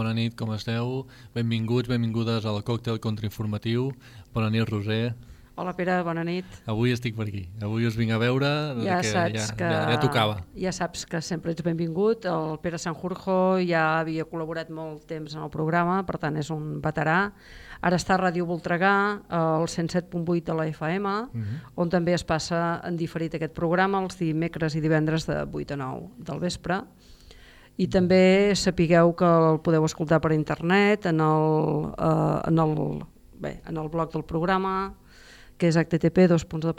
Bona nit, com esteu? Benvinguts, benvingudes al còctel contrainformatiu. Bona nit, Roser. Hola Pere, bona nit. Avui estic per aquí. Avui us vinc a veure Ja que saps ja, que... ja, ja tocava. Ja saps que sempre ets benvingut. El Pere Sanjurjo ja havia col·laborat molt temps en el programa, per tant és un veterà. Ara està a Ràdio Voltregà, al 107.8 de la FM, on també es passa en diferit aquest programa els dimecres i divendres de 8 a 9 del vespre. I també sapigueu que el podeu escoltar per internet en el, eh, en el, bé, en el blog del programa, que és http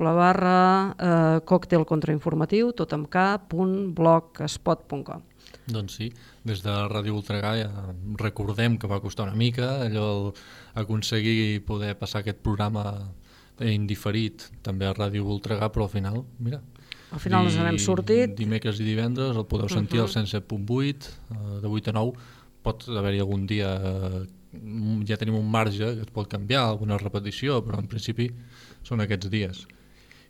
barra eh, còctel contrainformatiu, tot amb k, punt, blogspot.com. Doncs sí, des de Ràdio Voltregà ja recordem que va costar una mica allò aconseguir poder passar aquest programa indiferit també a Ràdio Voltregà, però al final, mira... Al final ens n'hem sortit. Dimecres i divendres el podeu sentir uh -huh. al 107.8, eh, de 8 a 9. Pot haver-hi algun dia, eh, ja tenim un marge que es pot canviar, alguna repetició, però en principi són aquests dies.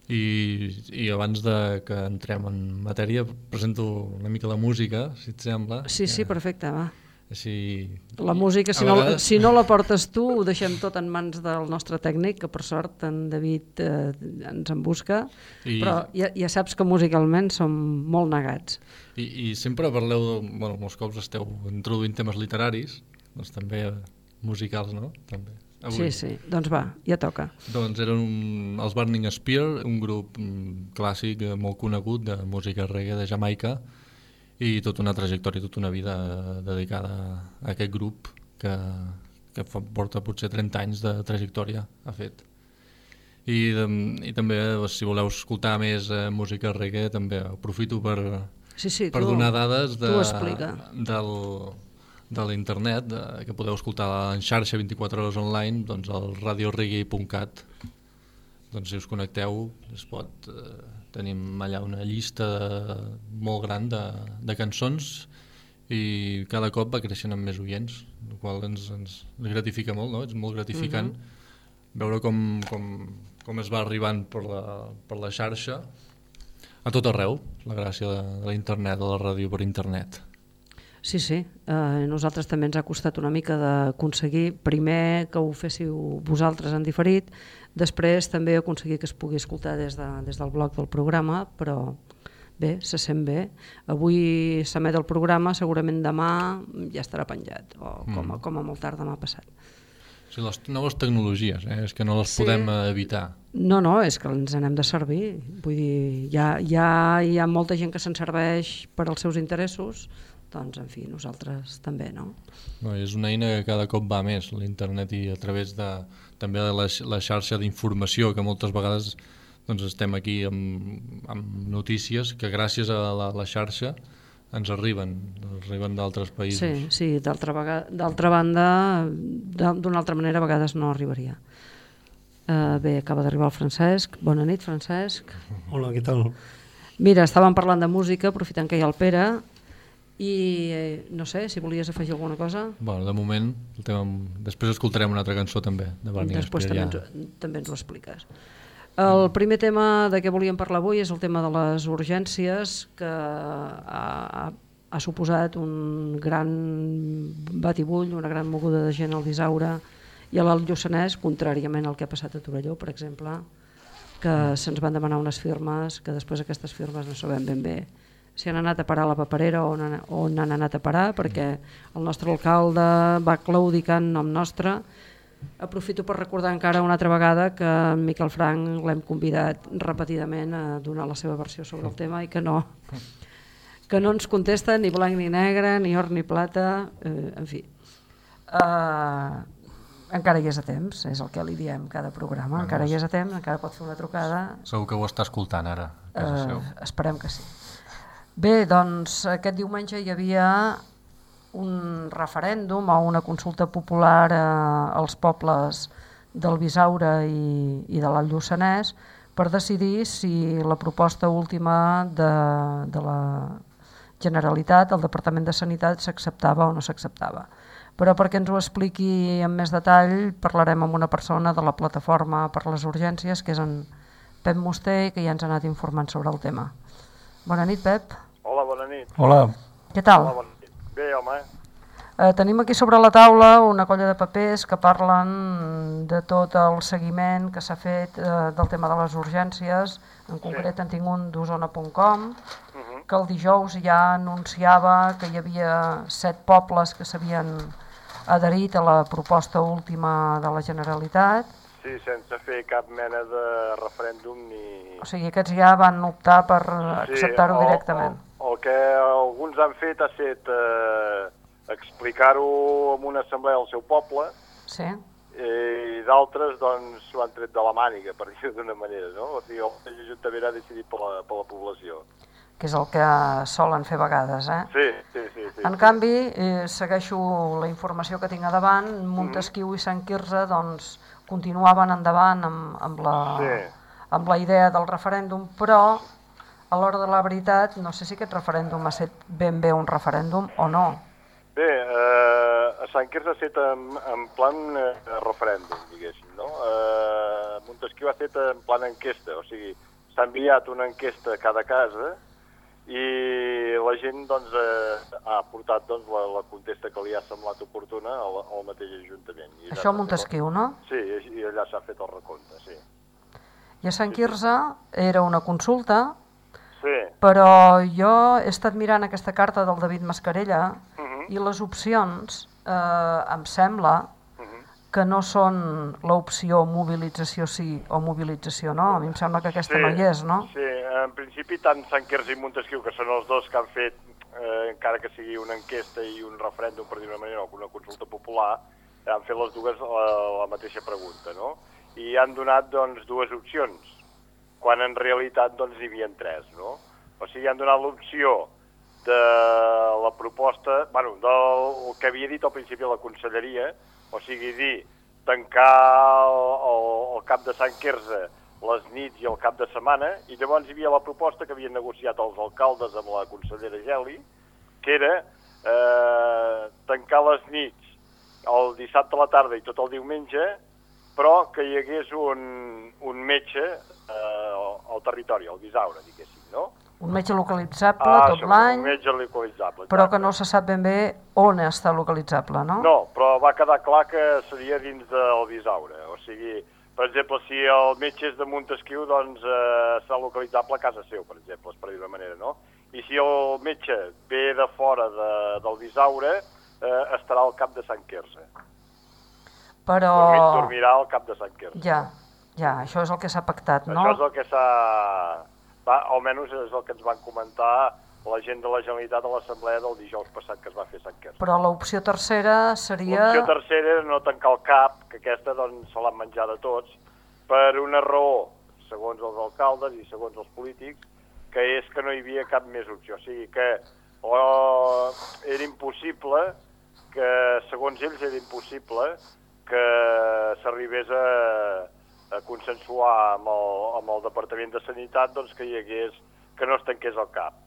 I, i abans de que entrem en matèria presento una mica la música, si et sembla. Sí, sí, perfecte, va. Així... La música, si A no, vegades- si no la portes tu, ho deixem tot en mans del nostre tècnic, que per sort en David eh, ens en busca, I- però ja, ja saps que musicalment som molt negats. I, I sempre parleu, de, bueno, molts cops esteu introduint temes literaris, doncs també musicals, no? També. Sí, sí, doncs va, ja toca. Doncs eren un, els Burning Spear, un grup mm, clàssic eh, molt conegut de música reggae de Jamaica i tota una trajectòria, tota una vida eh, dedicada a aquest grup que, que porta potser 30 anys de trajectòria, ha fet. I, de, i també, doncs, si voleu escoltar més eh, música reggae, també aprofito per, Sí, sí, per tu, donar dades de, del, de l'internet, de, que podeu escoltar en xarxa 24 hores online, doncs al radioreggae.cat. Doncs si us connecteu, es pot, eh, tenim allà una llista de, molt gran de, de cançons i cada cop va creixent amb més oients, el qual ens, ens gratifica molt, no? És molt gratificant veure com, com, com es va arribant per la, per la xarxa a tot arreu, la gràcia de, de la internet, de la ràdio per internet. Sí, sí. Eh, nosaltres també ens ha costat una mica d'aconseguir, primer que ho féssiu vosaltres en diferit, després també aconseguir que es pugui escoltar des, de, des del blog del programa, però bé, se sent bé. Avui s'emet el programa, segurament demà ja estarà penjat, o com, a, com a molt tard demà passat. O sigui, les noves tecnologies, eh? és que no les Sí. podem eh, evitar. No, no, és que ens n'hem de servir. Vull dir, ja, ja hi ha molta gent que se'n serveix per als seus interessos, doncs, en fi, nosaltres també, no? No, és una eina que cada cop va més, l'internet i a través de, també de la, la xarxa d'informació, que moltes vegades doncs, estem aquí amb, amb notícies que gràcies a la, la xarxa ens arriben, arriben d'altres països. Sí, sí, d'altra banda, de- d'una altra manera a vegades no arribaria. Uh, bé, acaba d'arribar el Francesc. Bona nit, Francesc. Hola, què tal? Mira, estàvem parlant de música, aprofitant que hi ha el Pere, i eh, no sé, si volies afegir alguna cosa, Bueno, de moment, el tema, després escoltarem una altra cançó també, de Barney després també, Spear, ens, també ens ho expliques. El primer tema de què volíem parlar avui és el tema de les urgències, que ha, ha, ha suposat un gran batibull, una gran moguda de gent al Bisaure i a l'Alt Lluçanès, contràriament al que ha passat a Torelló, per exemple, que se'ns van demanar unes firmes, que després aquestes firmes no sabem ben bé si han anat a parar a la paperera o on on han anat a parar, perquè el nostre alcalde va claudicar en nom nostre. Aprofito per recordar encara una altra vegada que en Miquel Frank l'hem convidat repetidament a donar la seva versió sobre el tema i que no, que no ens contesta ni blanc ni negre, ni or ni plata, eh, en fi. Uh, encara hi és a temps, és el que li diem cada programa, encara hi és a temps, encara pot fer una trucada, Segur que ho està escoltant ara, a casa seu. Eh, esperem que sí. Bé, doncs aquest diumenge hi havia un referèndum o una consulta popular eh, als pobles del Bisaure i, i de l'Alt Lluçanès per decidir si la proposta última de, de la Generalitat, el Departament de Sanitat, s'acceptava o no s'acceptava. Però perquè ens ho expliqui amb més detall, parlarem amb una persona de la plataforma per les urgències, que és en Pep Musté, que ja ens ha anat informant sobre el tema. Bona nit, Pep. Hola, bona nit. Hola. Què tal? Hola, bona nit. Bé, home, Eh, tenim aquí sobre la taula una colla de papers que parlen de tot el seguiment que s'ha fet eh, del tema de les urgències. En concret en tinc un d'Osona.com, Mhm. que el dijous ja anunciava que hi havia set pobles que s'havien adherit a la proposta última de la Generalitat. Sí, sense fer cap mena de referèndum ni... O sigui, aquests ja van optar per acceptar-ho el- directament. El, el que alguns han fet ha estat eh, explicar-ho en una assemblea del seu poble Sí? i d'altres doncs s'ho han tret de la màniga, per dir-ho d'una manera, no? O sigui, el mateix Ajuntament ha decidit per la, per la població. Que és el que solen fer vegades, eh? Sí, sí, sí. sí En canvi, eh, segueixo la informació que tinc a davant, Montesquieu i Sant Quirze doncs, continuaven endavant amb, amb, la, Sí. amb la idea del referèndum, però a l'hora de la veritat no sé si aquest referèndum ha estat ben bé un referèndum o no. Bé, eh, a Sant Quirze ha estat en, en plan eh, referèndum, diguéssim, no? Eh, Montesquieu ha fet en plan enquesta, o sigui, s'ha enviat una enquesta a cada casa i la gent doncs, eh, ha portat doncs, la, la contesta que li ha semblat oportuna al, al mateix Ajuntament. I Això a Montesquieu, no? Sí, i allà s'ha fet el recompte, sí. I a Sant Quirze era una consulta, Sí, però jo he estat mirant aquesta carta del David Mascarella Mhm. i les opcions, eh, em sembla, Mhm. que no són l'opció mobilització sí o mobilització no. A mi em sembla que aquesta no hi és, no? Sí, en principi tant Sant Quirze i Montesquieu, que són els dos que han fet, eh, encara que sigui una enquesta i un referèndum, per dir-ho manera, o una consulta popular, han fet les dues la, la mateixa pregunta, no? I han donat, doncs, dues opcions, quan en realitat, doncs, n'hi havia tres, no? O sigui, han donat l'opció de la proposta, bueno, del el que havia dit al principi la conselleria, o sigui, dir, tancar el, el, el cap de Sant Quirze les nits i el cap de setmana, i llavors hi havia la proposta que havien negociat els alcaldes amb la consellera Geli, que era eh, tancar les nits el dissabte a la tarda i tot el diumenge, però que hi hagués un, un metge eh, al territori, al Bisaure, diguéssim, no? Un metge localitzable Ah, tot l'any, Un metge localitzable. però exacte. que no se sap ben bé on està localitzable, no? No, però va quedar clar que seria dins del Bisaure. O sigui, per exemple, si el metge és de Montesquieu, doncs eh, serà localitzable a casa seu, per exemple, per dir-ho manera, no? I si el metge ve de fora de, del Bisaure, eh, estarà al cap de Sant Quirze. Però... Dormir, dormirà al cap de Sant Quirze. Ja, ja, això és el que s'ha pactat, no? Això és el que s'ha... Va, almenys és el que ens van comentar la gent de la Generalitat a l'assemblea del dijous passat que es va fer a Sant Quirze. Però l'opció tercera seria... L'opció tercera era no tancar el cap, que aquesta doncs se l'han menjat a tots, per una raó, segons els alcaldes i segons els polítics, que és que no hi havia cap més opció. O sigui que o era impossible, que segons ells era impossible, que s'arribés a, a consensuar amb el, amb el Departament de Sanitat doncs, que hi hagués, que no es tanqués el cap.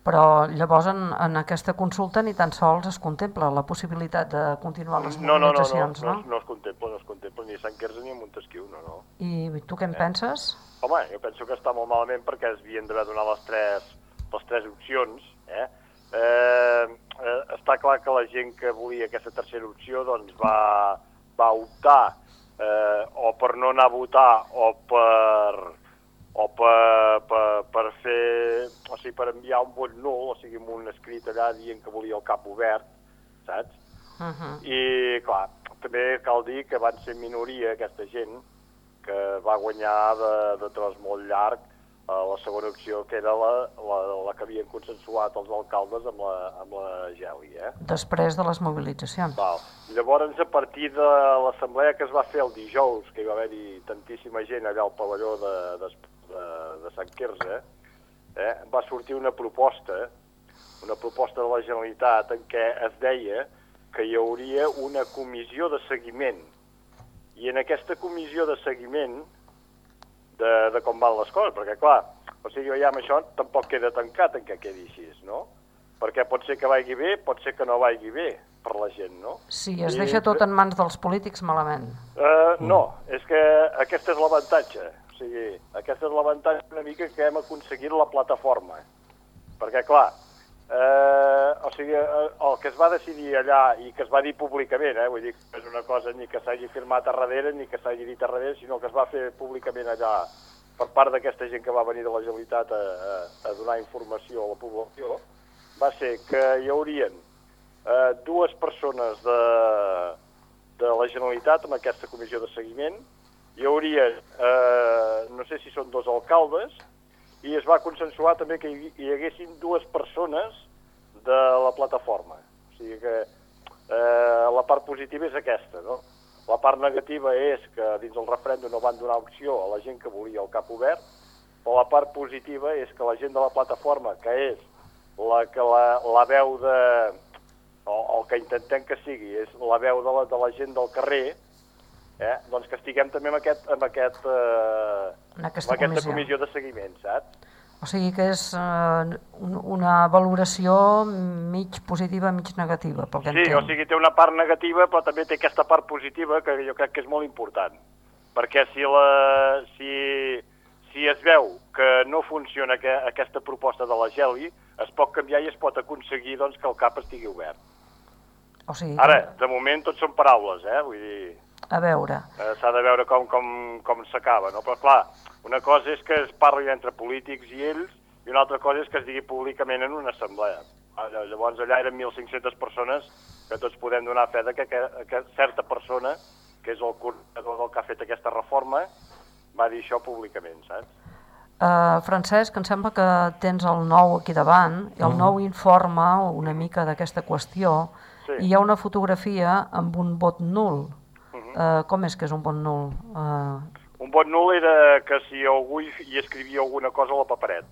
Però llavors en, en aquesta consulta ni tan sols es contempla la possibilitat de continuar les No, no, no, no, mobilitzacions, no, no es contempla, no es contempla ni a Sant Quirze ni a Montesquieu, no, no. I tu què en penses? Home, jo penso que està molt malament perquè es havien d'haver donat les tres, les tres opcions. Eh? Eh, eh, està clar que la gent que volia aquesta tercera opció doncs va, va optar eh, o per no anar a votar o per o per, per, per fer, o sigui, per enviar un vot nul, o sigui, amb un escrit allà dient que volia el cap obert, saps? Uh -huh. I, clar, també cal dir que van ser minoria aquesta gent que va guanyar de, de tros molt llarg la segona opció, que era la, la, la que havien consensuat els alcaldes amb la, amb la Geli, eh? Després de les mobilitzacions. Val. Llavors, a partir de l'assemblea que es va fer el dijous, que hi va haver-hi tantíssima gent allà al pavelló de, de, de, de Sant Quirze, eh, va sortir una proposta, una proposta de la Generalitat en què es deia que hi hauria una comissió de seguiment. I en aquesta comissió de seguiment de, de com van les coses, perquè clar, o sigui, ja amb això tampoc queda tancat en què quedi així, no? Perquè pot ser que vagi bé, pot ser que no vagi bé per la gent, no? Si es I- deixa tot en mans dels polítics, malament. Uh, no, és que aquest és l'avantatge. O sigui, aquest és l'avantatge una mica que hem aconseguit la plataforma. Perquè, clar, eh, o sigui, eh, el que es va decidir allà i que es va dir públicament, eh, vull dir és una cosa ni que s'hagi firmat a darrere ni que s'hagi dit a darrere, sinó que es va fer públicament allà per part d'aquesta gent que va venir de la Generalitat a, a, a donar informació a la població, va ser que hi haurien eh, dues persones de, de la Generalitat amb aquesta comissió de seguiment, hi hauria, eh, no sé si són dos alcaldes, i es va consensuar també que hi, hi haguessin dues persones de la plataforma. O sigui que eh, la part positiva és aquesta, no? La part negativa és que dins del referèndum no van donar opció a la gent que volia el cap obert, però la part positiva és que la gent de la plataforma, que és la que la, la veu de... O, el que intentem que sigui, és la veu de la, de la gent del carrer, eh? doncs que estiguem també amb, aquest, amb, aquest, eh, En aquesta amb aquesta comissió. comissió de seguiment, saps? O sigui que és eh, un, una valoració mig positiva, mig negativa, pel que Sí, entenc. o sigui, té una part negativa, però també té aquesta part positiva que jo crec que és molt important. Perquè si, la, si, si es veu que no funciona que, aquesta proposta de la Geli, es pot canviar i es pot aconseguir doncs, que el CAP estigui obert. O sigui, Ara, de moment tot són paraules, eh? Vull dir, a veure, eh, s'ha de veure com, com, com s'acaba, no? Però clar, una cosa és que es parli entre polítics i ells i una altra cosa és que es digui públicament en una assemblea. Allà- Llavors allà eren 1.500 persones que tots podem donar fe de que, que, que certa persona, que és el coordinador del que ha fet aquesta reforma, va dir això públicament, saps? Uh, Francesc, em sembla que tens el nou aquí davant, i el nou informa una mica d'aquesta qüestió, Sí. i hi ha una fotografia amb un vot nul. Uh, com és que és un vot nul? Uh, Un vot nul era que si algú hi, escrivia alguna cosa a la papereta.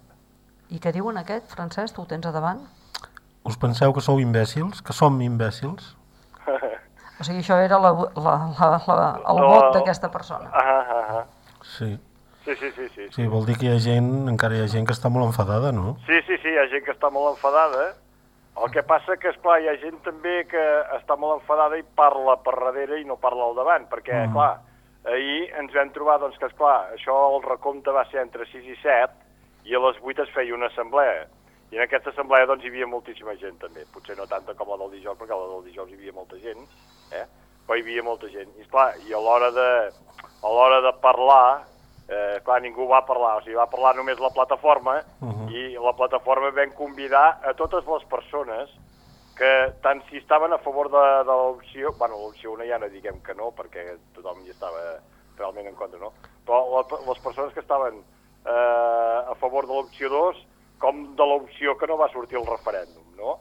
I què diuen aquest, Francesc? Tu ho tens a davant? Us penseu que sou imbècils? Que som imbècils? O sigui, això era la, la, la, la, el No. vot d'aquesta persona. Ah, ah, ah. Sí. Sí, sí, sí, sí. Sí, vol dir que hi ha gent, encara hi ha gent que està molt enfadada, no? Sí, sí, sí, hi ha gent que està molt enfadada. El que passa que, esclar, hi ha gent també que està molt enfadada i parla per darrere i no parla al davant, perquè, mm. clar, ahir ens vam trobar, doncs, que, esclar, això, el recompte va ser entre 6 i 7, i a les 8 es feia una assemblea. I en aquesta assemblea, doncs, hi havia moltíssima gent, també. Potser no tanta com la del dijous, perquè la del dijous hi havia molta gent, eh? però hi havia molta gent. I, esclar, i a l'hora de, a l'hora de parlar, eh, clar, ningú va parlar, o sigui, va parlar només la plataforma uh -huh. i la plataforma vam convidar a totes les persones que tant si estaven a favor de, de l'opció, bueno, l'opció una ja no diguem que no, perquè tothom hi estava realment en contra, no? Però la, les persones que estaven eh, a favor de l'opció 2 com de l'opció que no va sortir el referèndum, no?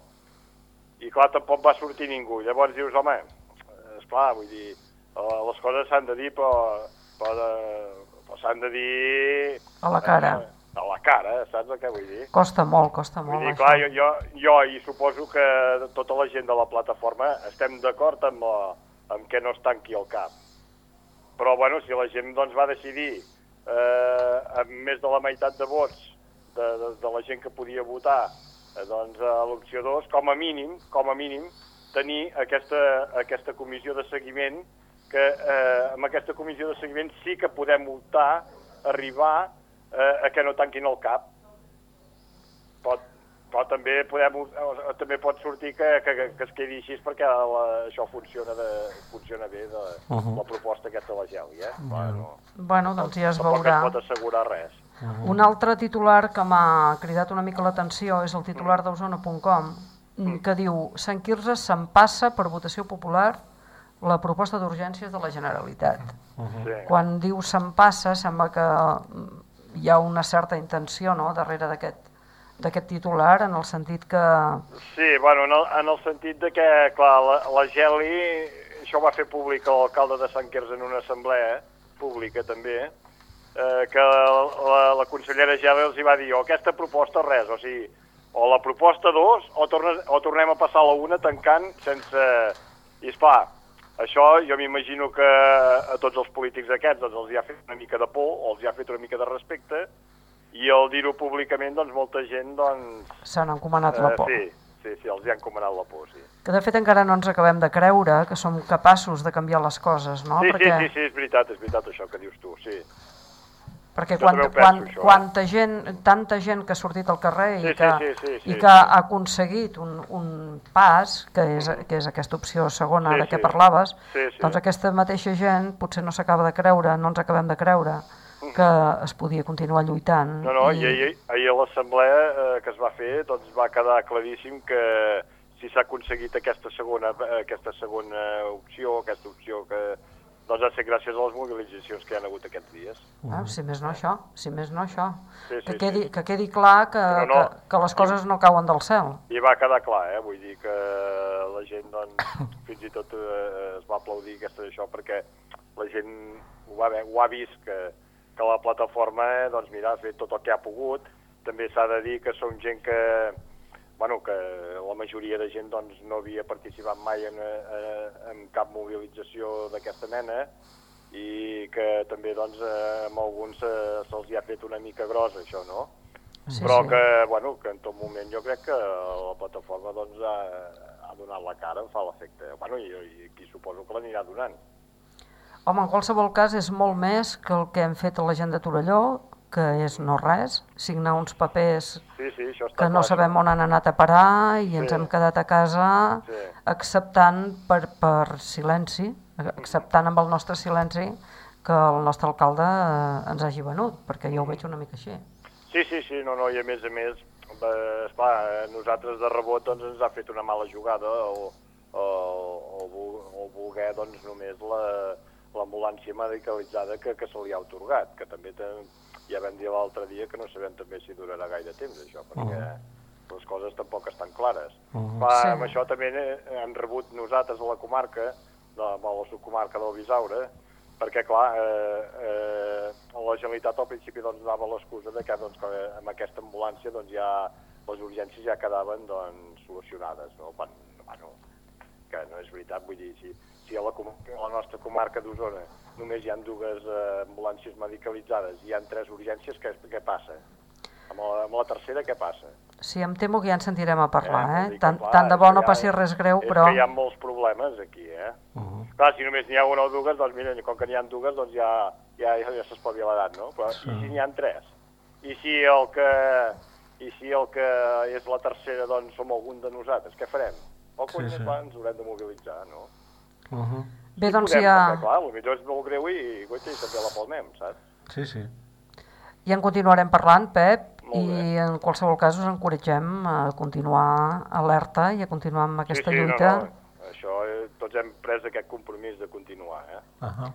I clar, tampoc va sortir ningú. Llavors dius, home, esclar, vull dir, eh, les coses s'han de dir, però, però, de, però s'han de dir... A la cara. Eh, a la cara, saps el que vull dir? Costa molt, costa Vull molt, dir, això. clar, jo, jo, jo i suposo que tota la gent de la plataforma estem d'acord amb, la, amb que no es tanqui el cap. Però, bueno, si la gent doncs, va decidir eh, amb més de la meitat de vots de, de, de la gent que podia votar eh, doncs, a l'opció 2, com a mínim, com a mínim, tenir aquesta, aquesta comissió de seguiment que eh, amb aquesta comissió de seguiment sí que podem optar, arribar eh, a que no tanquin el cap pot, però també podem, o, també pot sortir que, que, que es quedi així perquè la, això funciona, de, funciona bé de uh -huh. la proposta aquesta de la Geli, eh? Bueno, Bueno, doncs ja es tampoc veurà. es pot assegurar res. Un altre titular que m'ha cridat una mica l'atenció és el titular d'Osona.com que diu Sant Quirze s'empassa per votació popular la proposta d'urgències de la Generalitat. Sí. Quan diu s'empassa sembla que mm, hi ha una certa intenció no, darrere d'aquest d'aquest titular en el sentit que Sí, bueno, en el, en el sentit de que, clar, la, la Geli, això va fer públic l'alcalde de Sant Quirze en una assemblea pública també, eh, que la, la consellera Geli els hi va dir o aquesta proposta res, o sigui, o la proposta 2 o, tornes, o tornem a passar la una tancant sense... I esclar, això jo m'imagino que a tots els polítics aquests doncs, els hi ha fet una mica de por o els hi ha fet una mica de respecte i al dir-ho públicament, doncs molta gent doncs, s'han encomanat la Eh, por. sí, sí, sí, els hi han comanat la por, sí. Que de fet encara no ens acabem de creure que som capaços de canviar les coses, no? sí, Perquè... sí, sí, sí, és veritat, és veritat això que dius tu, sí. Perquè quan, penso, quan, això. quanta gent, tanta gent que ha sortit al carrer Sí, i que, sí, sí, sí, i que sí. ha aconseguit un, un pas, que és, que és aquesta opció segona Sí, de què parlaves, Sí, sí. doncs aquesta mateixa gent potser no s'acaba de creure, no ens acabem de creure que es podia continuar lluitant. No, no, i ahir, ahir a l'assemblea eh, que es va fer doncs va quedar claríssim que si s'ha aconseguit aquesta segona, eh, aquesta segona opció, aquesta opció que doncs ha estat gràcies a les mobilitzacions que hi ha hagut aquests dies. Ah, si més no això, si més no això. Sí, sí, que, quedi, sí. que quedi clar que, No, no. que, que les coses no cauen del cel. I va quedar clar, eh? vull dir que la gent doncs, fins i tot eh, es va aplaudir aquesta d'això perquè la gent ho va, ho ha vist que, que la plataforma eh, doncs, mira, ha fet tot el que ha pogut. També s'ha de dir que són gent que, bueno, que la majoria de gent doncs, no havia participat mai en, eh, en cap mobilització d'aquesta mena i que també doncs, eh, amb alguns eh, se'ls ha fet una mica gros això, no? Sí, però sí. que, bueno, que en tot moment jo crec que la plataforma doncs, ha, ha donat la cara, fa l'efecte. Bueno, i, i aquí suposo que l'anirà donant. Home, en qualsevol cas és molt més que el que hem fet a la gent de Torelló, que és no res, signar uns papers Sí, sí, això està que no clar, sabem on han anat a parar i ens Sí. hem quedat a casa Sí. acceptant per, per silenci, acceptant amb el nostre silenci que el nostre alcalde eh, ens hagi venut, perquè jo ho veig una mica així. Sí, sí, sí, no, no, i a més a més, eh, esclar, nosaltres de rebot doncs, ens ha fet una mala jugada o, o, o, o voler doncs, només la- l'ambulància medicalitzada que, que se li ha otorgat, que també te, ja vam dir l'altre dia que no sabem també si durarà gaire temps això, perquè les coses tampoc estan clares. Clar, Sí. amb això també eh, hem rebut nosaltres a la comarca, de, a la subcomarca del Bisaure, perquè clar, eh, eh, la Generalitat al principi doncs, dava l'excusa de que, doncs, que amb aquesta ambulància doncs, ja les urgències ja quedaven doncs, solucionades, no? Quan, bueno, que no és veritat, vull dir, si, si a la, a la nostra comarca d'Osona només hi ha dues eh, ambulàncies medicalitzades i hi ha tres urgències, què, què passa? Amb la, amb la tercera què passa? Sí, em temo que ja en sentirem a parlar, eh? dir que, Tant, clar, tant de és bo no passi res greu, és però... que hi ha molts problemes aquí, eh? Clar, si només n'hi ha una o dues, doncs mira, com que n'hi ha dues, doncs ja, ja, ja s'espavilaran, no? Però i si n'hi ha tres? I si el que i si el que és la tercera doncs som algun de nosaltres, què farem? O cony, sí, sí. ens haurem de mobilitzar, no? Bé, doncs Podem, ja, clar, potser és molt greu i, goita, i també la palmem, saps? Sí, sí. ja en continuarem parlant, Pep, i en qualsevol cas us encoratgem a continuar alerta i a continuar amb aquesta sí, sí, lluita. No, no. Això, eh, tots hem pres aquest compromís de continuar, eh? Uh -huh.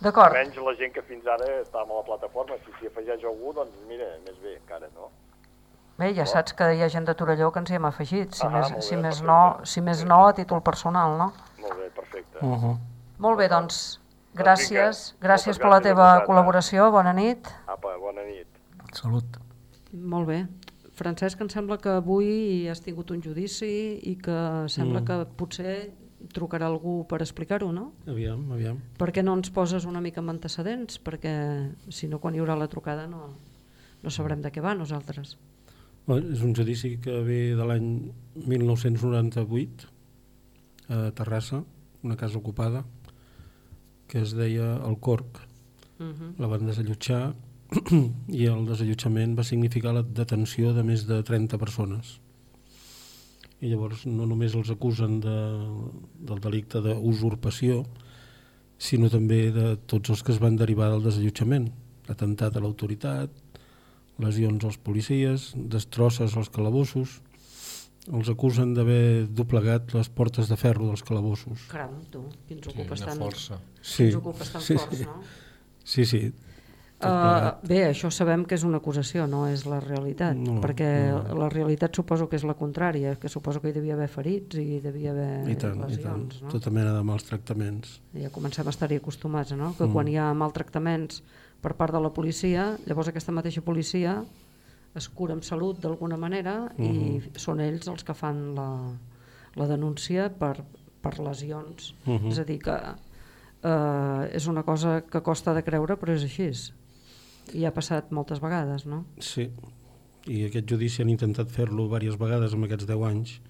D'acord, Almenys la gent que fins ara estava a la plataforma, si s'hi afegeix algú, doncs mira, més bé, encara, no? Bé, ja saps que hi ha gent de Torelló que ens hi hem afegit, si, Ah, més, si, bé, més perfecte. no, si més no a títol personal, no? Molt bé, perfecte. Uh -huh. Molt bé, doncs, vinga, gràcies, gràcies per la teva col·laboració, bona nit. Apa, bona nit. Salut. Molt bé. Francesc, em sembla que avui has tingut un judici i que sembla mm. que potser trucarà algú per explicar-ho, no? Aviam, aviam. Per què no ens poses una mica amb antecedents? Perquè si no, quan hi haurà la trucada no, no sabrem de què va nosaltres. És un judici que ve de l'any 1998 a Terrassa, una casa ocupada, que es deia el Corc. Uh -huh. La van desallotjar i el desallotjament va significar la detenció de més de 30 persones. I llavors no només els acusen de, del delicte d'usurpació, sinó també de tots els que es van derivar del desallotjament. Atemptat a l'autoritat, lesions als policies, destrosses als calabossos, els acusen d'haver doblegat les portes de ferro dels calabossos. Caram, tu, quins Sí, ocupes tan, força. Sí, quins ocupes tan sí, forts, sí. no? Sí, sí. Uh, bé, això sabem que és una acusació, no és la realitat, No, perquè no. la realitat suposo que és la contrària, que suposo que hi devia haver ferits i hi devia haver I tant, i tant. lesions, no? Tota mena de maltractaments. Ja comencem a estar-hi acostumats, no? Que Mm. quan hi ha maltractaments per part de la policia, llavors aquesta mateixa policia es cura amb salut d'alguna manera i Mhm. són ells els que fan la, la denúncia per, per lesions. Mhm. És a dir, que eh, és una cosa que costa de creure, però és així. I ha passat moltes vegades, no? Sí, i aquest judici han intentat fer-lo diverses vegades en aquests 10 anys,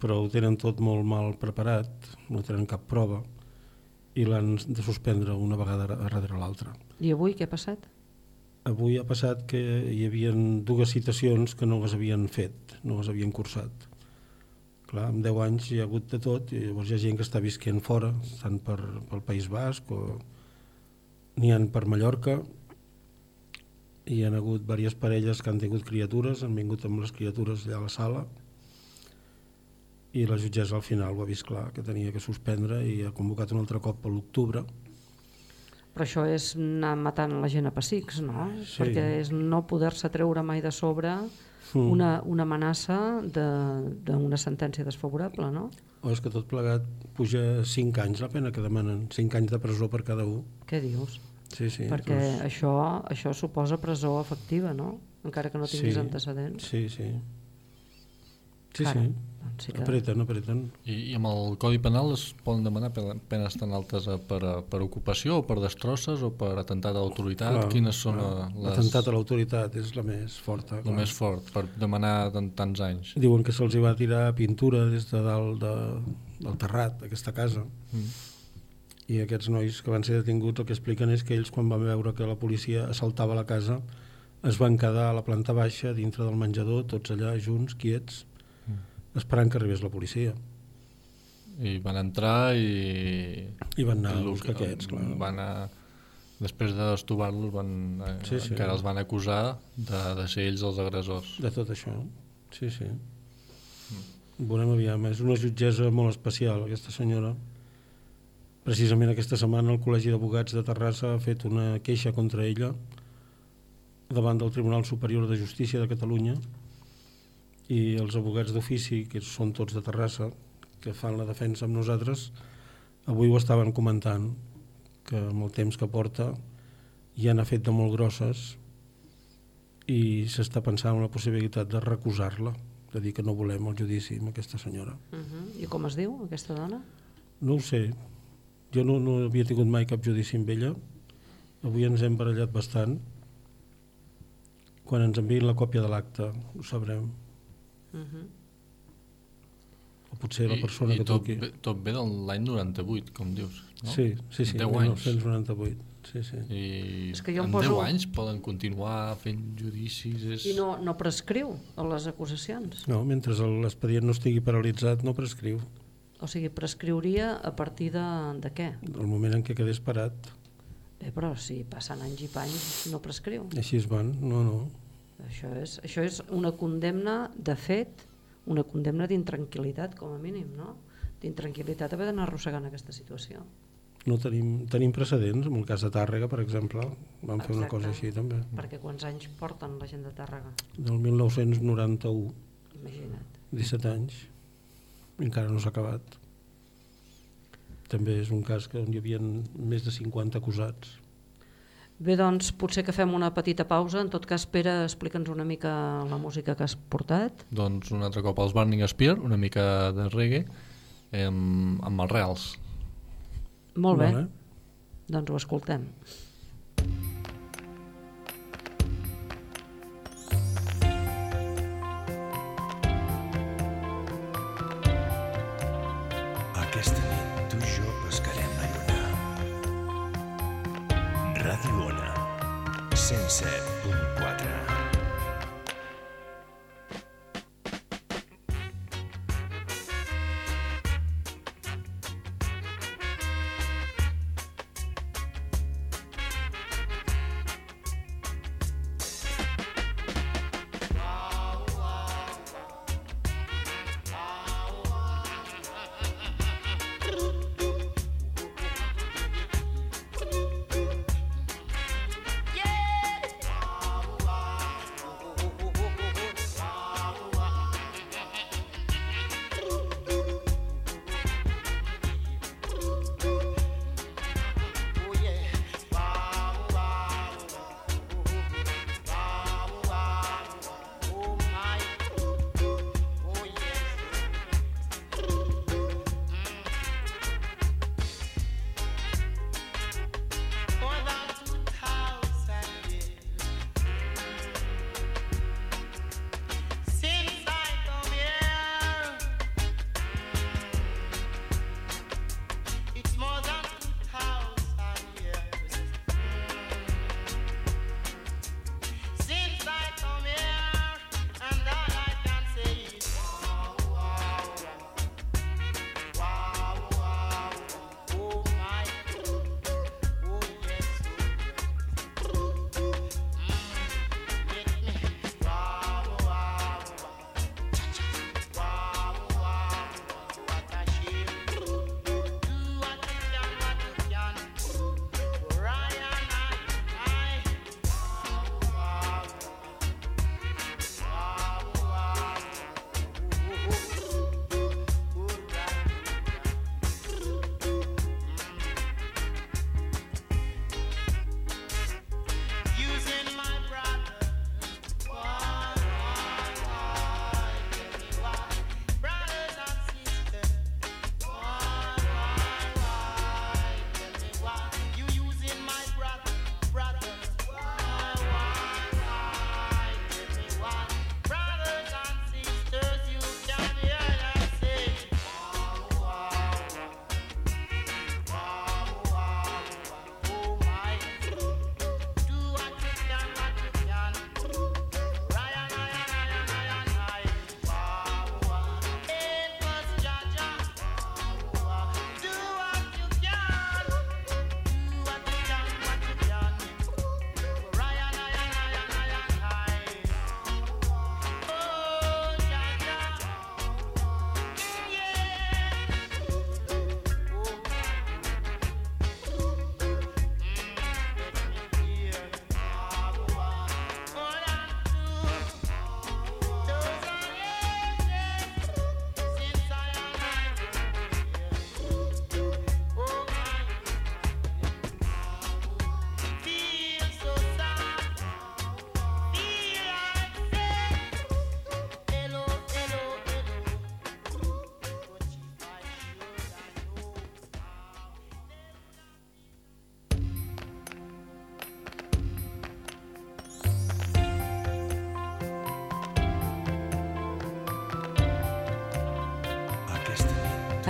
però ho tenen tot molt mal preparat, no tenen cap prova, i l'han de suspendre una vegada darrere l'altra. I avui què ha passat? avui ha passat que hi havia dues citacions que no les havien fet, no les havien cursat. Clar, amb 10 anys hi ha hagut de tot, i llavors hi ha gent que està visquent fora, tant per, pel País Basc o n'hi han per Mallorca, hi han hagut diverses parelles que han tingut criatures, han vingut amb les criatures allà a la sala, i la jutgessa al final ho ha vist clar, que tenia que suspendre i ha convocat un altre cop per l'octubre, Però això és anar matant la gent a pessics, no? Sí. Perquè és no poder-se treure mai de sobre Mm. una, una amenaça de- d'una sentència desfavorable, no? o és que tot plegat puja 5 anys la pena que demanen, 5 anys de presó per cada un. Què dius? Sí, sí. Perquè doncs- això, això suposa presó efectiva, no? Encara que no tinguis Sí. antecedents. Sí, sí. Sí, Cara, sí. Doncs sí que... Apreten, apreten. I, I amb el Codi Penal es poden demanar pe- penes tan altes eh, per, a- per ocupació o per destrosses o per atemptat a l'autoritat? Quines són clar. eh, les, L'atemptat a l'autoritat és la més forta. clar. més fort per demanar tant, tants anys? Diuen que se'ls hi va tirar pintura des de dalt de, del terrat d'aquesta casa Mm. i aquests nois que van ser detinguts el que expliquen és que ells quan van veure que la policia assaltava la casa es van quedar a la planta baixa dintre del menjador, tots allà junts, quiets esperant que arribés la policia. I van entrar i... i van anar a buscar que- aquests clar. Van a, després de destovar-los van, eh, Sí, sí. encara els van acusar de, de ser ells els agressors. de tot això. Sí, sí. Veurem aviam, és una jutgessa molt especial aquesta senyora. Precisament aquesta setmana el Col·legi d'Abogats de Terrassa ha fet una queixa contra ella davant del Tribunal Superior de Justícia de Catalunya i els abogats d'ofici, que són tots de Terrassa, que fan la defensa amb nosaltres, avui ho estaven comentant, que amb el temps que porta ja n'ha fet de molt grosses i s'està pensant en la possibilitat de recusar-la, de dir que no volem el judici amb aquesta senyora. Uh -huh. I com es diu, aquesta dona? No ho sé, jo no, no havia tingut mai cap judici amb ella, avui ens hem barallat bastant, quan ens enviïn la còpia de l'acte ho sabrem, Uh -huh. o potser la I- persona i que tot, truqui. ve, tot ve de l'any 98, com dius. No? Sí, sí, sí, 10 el anys. 1998. Sí, sí. I És que jo en poso- 10 anys poden continuar fent judicis. És... I no, no prescriu a les acusacions. No, mentre l'expedient no estigui paralitzat no prescriu. O sigui, prescriuria a partir de, de què? El moment en què quedés parat, Bé, però si passen anys i panys no prescriu. així es van, no, no. Això és, això és una condemna de fet, una condemna d'intranquil·litat com a mínim, no? D'intranquil·litat haver d'anar arrossegant aquesta situació. No tenim, tenim precedents, en el cas de Tàrrega, per exemple, van fer una Exacte. cosa així també. Perquè quants anys porten la gent de Tàrrega? Del 1991, Imagina't. 17 anys, encara no s'ha acabat. També és un cas que on hi havia més de 50 acusats. Bé, doncs potser que fem una petita pausa. En tot cas, Pere, explica'ns una mica la música que has portat. Doncs un altre cop els Burning Spear, una mica de reggae, amb, amb els reals. Molt bé, Vale? doncs ho escoltem.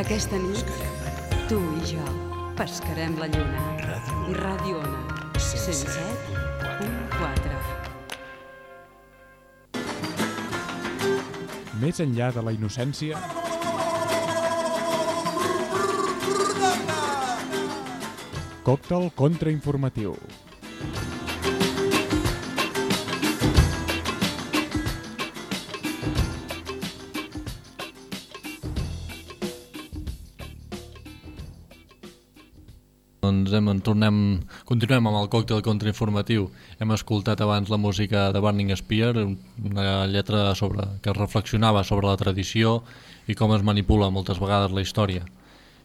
Aquesta nit, tu i jo pescarem la lluna. Ràdio Ona, 107.4. Més enllà de la innocència, còctel contrainformatiu. Hem, en tornem, continuem amb el còctel contrainformatiu. Hem escoltat abans la música de Burning Spear, una lletra sobre, que reflexionava sobre la tradició i com es manipula moltes vegades la història.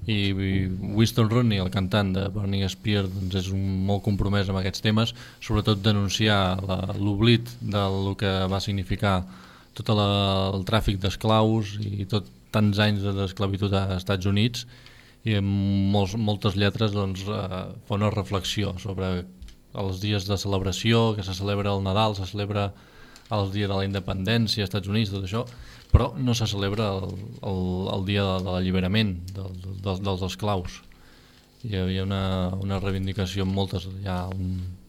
I, i Winston Rooney, el cantant de Burning Spear, doncs és un, molt compromès amb aquests temes, sobretot denunciar l'oblit del que va significar tot la, el tràfic d'esclaus i tot tants anys d'esclavitud als Estats Units i en molts, moltes lletres doncs, eh, fa una reflexió sobre els dies de celebració, que se celebra el Nadal, se celebra el dia de la independència als Estats Units, tot això, però no se celebra el, el, el dia de, de l'alliberament del, del, dels esclaus. Hi havia una, una reivindicació, en moltes, ja,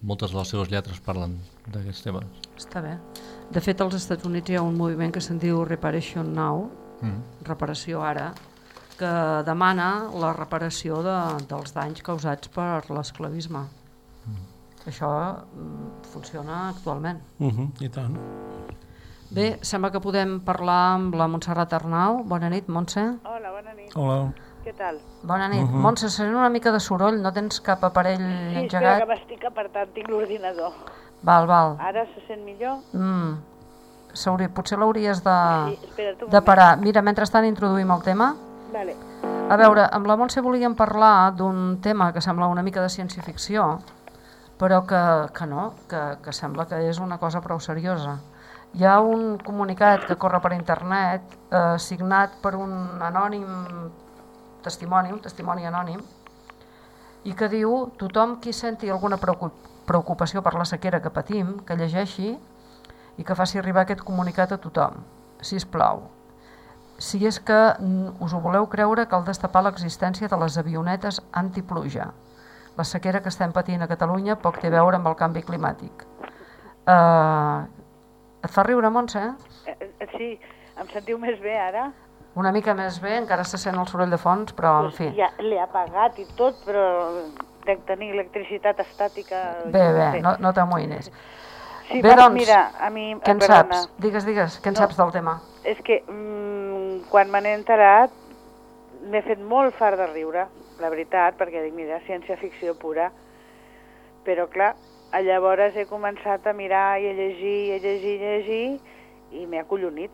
moltes de les seves lletres parlen d'aquests temes. Està bé. De fet, als Estats Units hi ha un moviment que se'n diu Reparation Now, Mm. reparació ara, que demana la reparació de, dels danys causats per l'esclavisme. Això mm, funciona actualment. Uh -huh, I tant. Bé, sembla que podem parlar amb la Montserrat Arnau. Bona nit, Montse. Hola, bona nit. Hola. Què tal? Bona nit. Mhm. Uh -huh. Montse, sent una mica de soroll, no tens cap aparell Sí, engegat? que m'estic apartant, tinc l'ordinador. Val, val. Ara se sent millor? Mm. Potser l'hauries de, Sí, de parar. Mira, mentrestant introduïm el tema. Vale. A veure, amb la Montse volíem parlar d'un tema que sembla una mica de ciència-ficció, però que, que no, que, que sembla que és una cosa prou seriosa. Hi ha un comunicat que corre per internet eh, signat per un anònim testimoni, un testimoni anònim, i que diu tothom qui senti alguna preocup- preocupació per la sequera que patim, que llegeixi i que faci arribar aquest comunicat a tothom. Si us plau, si és que mm, us ho voleu creure, cal destapar l'existència de les avionetes antipluja. La sequera que estem patint a Catalunya poc té a veure amb el canvi climàtic. Uh, et fa riure, Montse? Eh, sí, em sentiu més bé ara? Una mica més bé, encara se sent el soroll de fons, però en fi. Ja l'he apagat i tot, però dec tenir electricitat estàtica. Bé, bé, no, no t'amoïnis. Sí, bé, doncs, mira, a mi... Què en perdona, saps? Digues, digues, què en No. saps del tema? És que mm, quan me n'he enterat m'he fet molt fart de riure, la veritat, perquè dic, mira, ciència-ficció pura. Però, clar, a llavors he començat a mirar i a llegir, i a llegir, i a llegir, i m'he acollonit.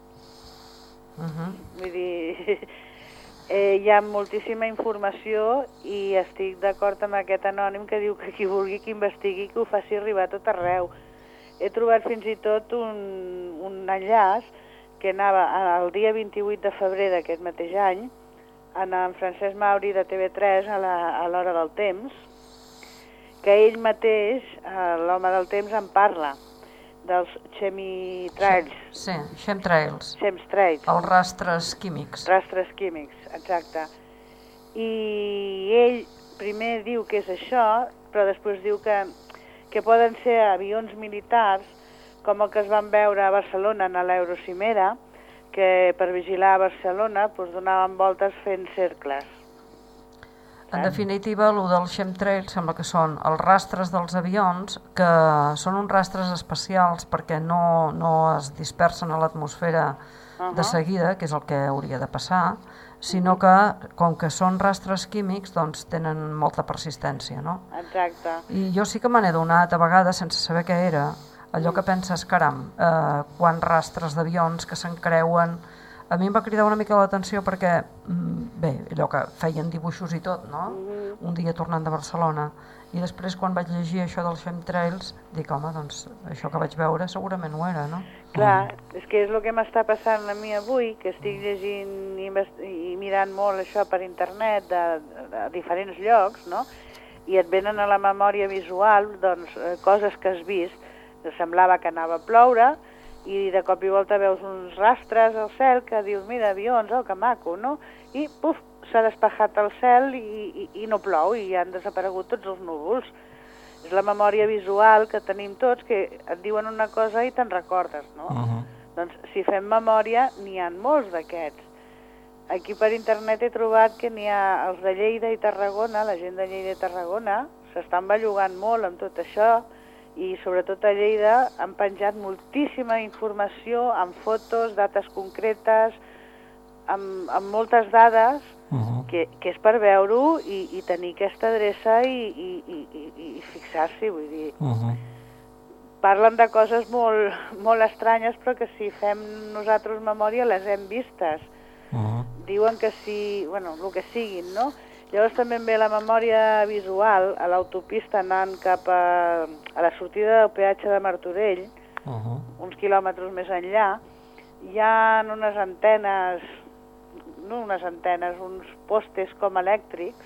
Uh -huh. Vull dir, eh, hi ha moltíssima informació i estic d'acord amb aquest anònim que diu que qui vulgui que investigui que ho faci arribar a tot arreu. He trobat fins i tot un, un enllaç que anava el dia 28 de febrer d'aquest mateix any en Francesc Mauri de TV3 a l'hora del temps que ell mateix, eh, l'home del temps, en parla dels chemitrails, Sí, chemtrails, chemtrails, els rastres químics. rastres químics, exacte. I ell primer diu que és això, però després diu que, que poden ser avions militars, com el que es van veure a Barcelona en l'Eurocimera, que per vigilar a Barcelona doncs, donaven voltes fent cercles. En definitiva, el dels chemtrails sembla que són els rastres dels avions, que són uns rastres especials perquè no, no es dispersen a l'atmosfera de seguida, que és el que hauria de passar, sinó que, com que són rastres químics, doncs tenen molta persistència, no? Exacte. I jo sí que me n'he donat a vegades, sense saber què era, allò que penses, caram, eh, quants rastres d'avions que s'encreuen... A mi em va cridar una mica l'atenció perquè, mm, bé, allò que feien dibuixos i tot, no? Un dia tornant de Barcelona. I després, quan vaig llegir això dels chemtrails, dic, home, doncs això que vaig veure segurament ho era, no? Clar, és que és el que m'està passant a mi avui, que estic llegint i, i mirant molt això per internet de, de diferents llocs, no? I et venen a la memòria visual doncs, eh, coses que has vist, que semblava que anava a ploure, i de cop i volta veus uns rastres al cel que dius, mira, avions, oh, que maco, no? I, puf, s'ha despejat el cel i, i, i no plou i han desaparegut tots els núvols. És la memòria visual que tenim tots, que et diuen una cosa i te'n recordes, no? Uh -huh. Doncs si fem memòria, n'hi ha molts d'aquests. Aquí per internet he trobat que n'hi ha els de Lleida i Tarragona, la gent de Lleida i Tarragona, s'estan bellugant molt amb tot això, i sobretot a Lleida han penjat moltíssima informació amb fotos, dates concretes, amb, amb moltes dades Uh -huh. que, que és per veure-ho i, i tenir aquesta adreça i, i, i, i, fixar-s'hi, vull dir. Uh -huh. Parlen de coses molt, molt estranyes però que si fem nosaltres memòria les hem vistes. Uh -huh. Diuen que si, bueno, el que siguin, no? Llavors també em ve la memòria visual a l'autopista anant cap a, a la sortida del peatge de Martorell, Uh -huh. uns quilòmetres més enllà, hi ha unes antenes, no unes antenes, uns postes com elèctrics,